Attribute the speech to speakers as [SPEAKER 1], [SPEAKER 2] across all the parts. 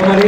[SPEAKER 1] どうも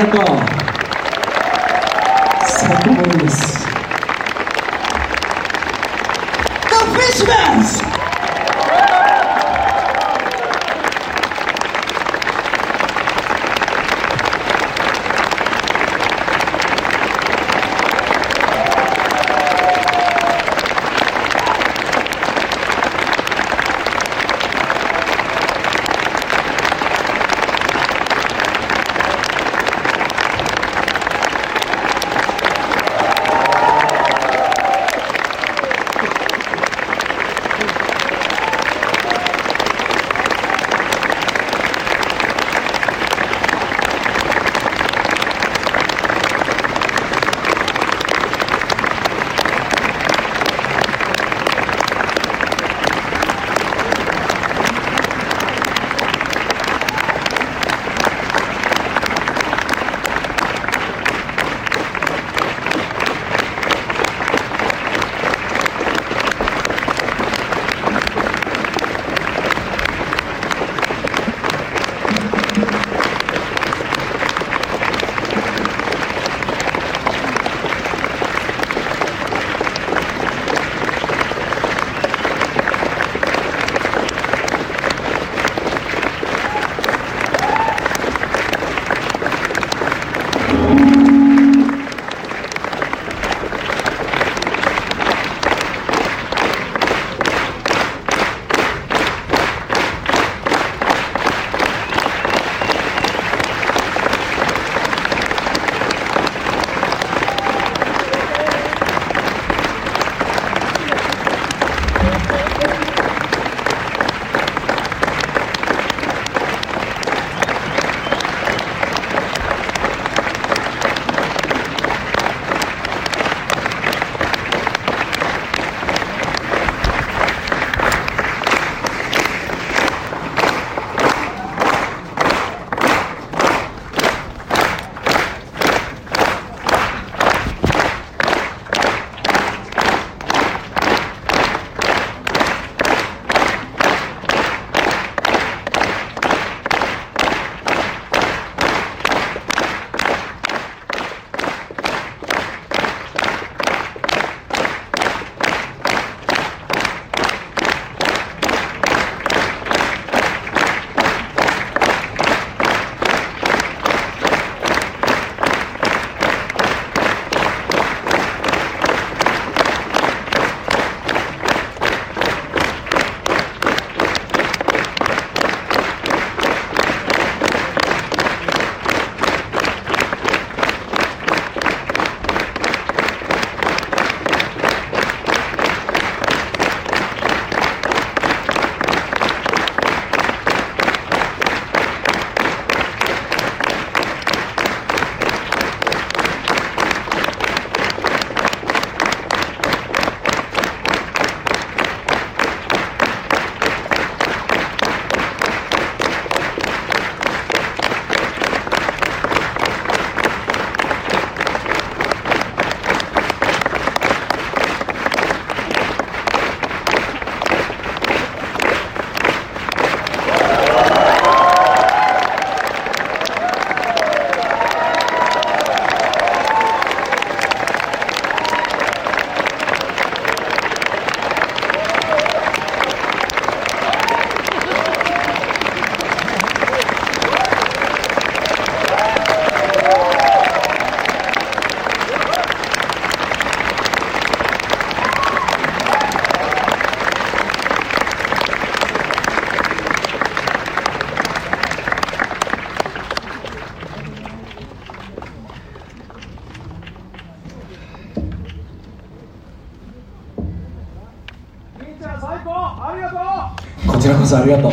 [SPEAKER 1] らこそありがとう。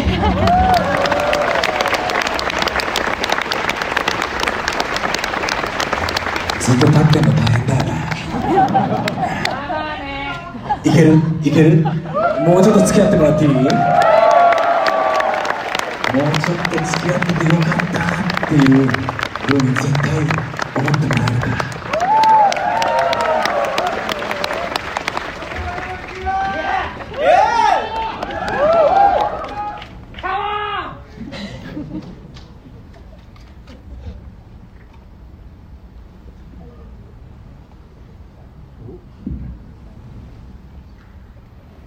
[SPEAKER 1] ずっと立ってんの大変だよねいける？いける？もうちょっと付き合ってもらっていい？もうちょっと付き合っててよかったっていうふうに絶対思ってもらえるか。ら